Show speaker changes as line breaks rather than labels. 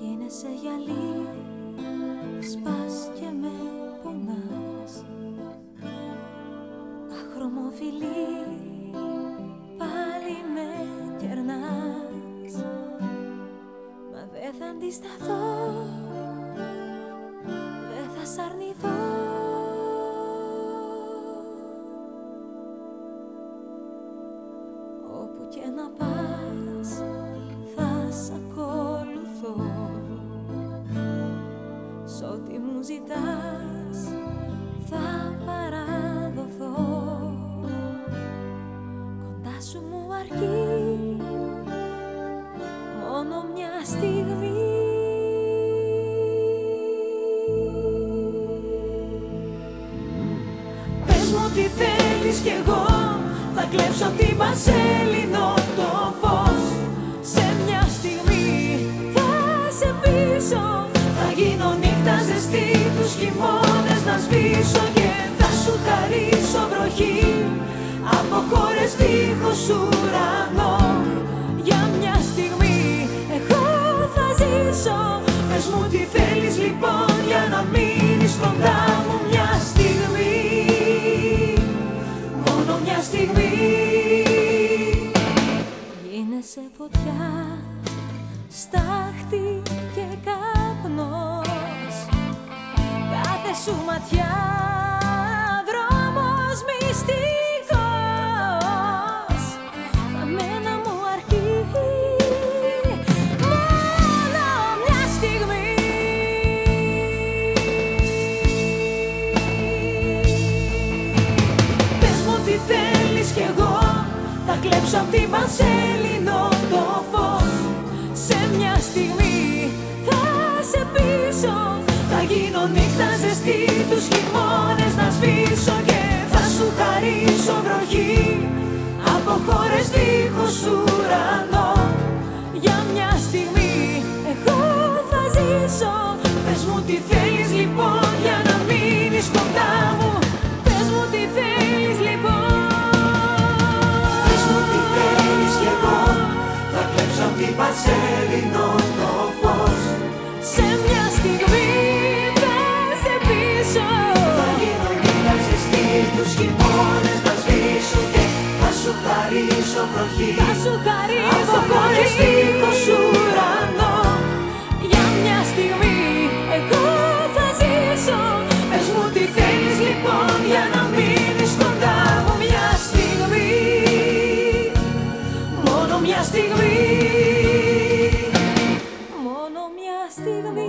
Γίνεσαι γυαλί, σπάς και με πονάς Αχρωμοφιλή, πάλι με κερνάς. Μα δεν θα αντισταθώ, δεν θα σ' αρνηθώ. Όπου και να πας Σ' ό,τι μου ζητάς θα παραδοθώ. Κοντά σου μου αρκεί μόνο μια στιγμή. Πες μου τι θέλεις κι εγώ θα κλέψω απ' την Πανσέλινο το φως. Σε μια στιγμή θα σε πείσω Θα γίνω νύχτα ζεστή τους χειμώνες να σβήσω Και θα σου χαρίσω βροχή. Από χώρες δίχως ουρανό Για μια στιγμή εγώ θα ζήσω. Πες μου τι θέλεις λοιπόν για να μείνεις κοντά μου μια στιγμή. Μόνο μια στιγμή. Γίνεσαι φωτιά, στάχτη και καπνός. Κάθε σου ματιά Θα γίνω νύχτα ζεστή τους χειμώνες να σβήσω Και θα σου χαρίσω βροχή. Από χώρες δίχως ουρανό Τους χειμώνες να σβήσω και θα σου χαρίσω βροχή. Θα σου χαρίσω βροχή. Από ουρανό. Για μια στιγμή εγώ θα ζήσω. Πες μου τι θέλεις λοιπόν για να μείνεις κοντά μου Μια στιγμή, μόνο
μια στιγμή.
Μόνο
μια στιγμή.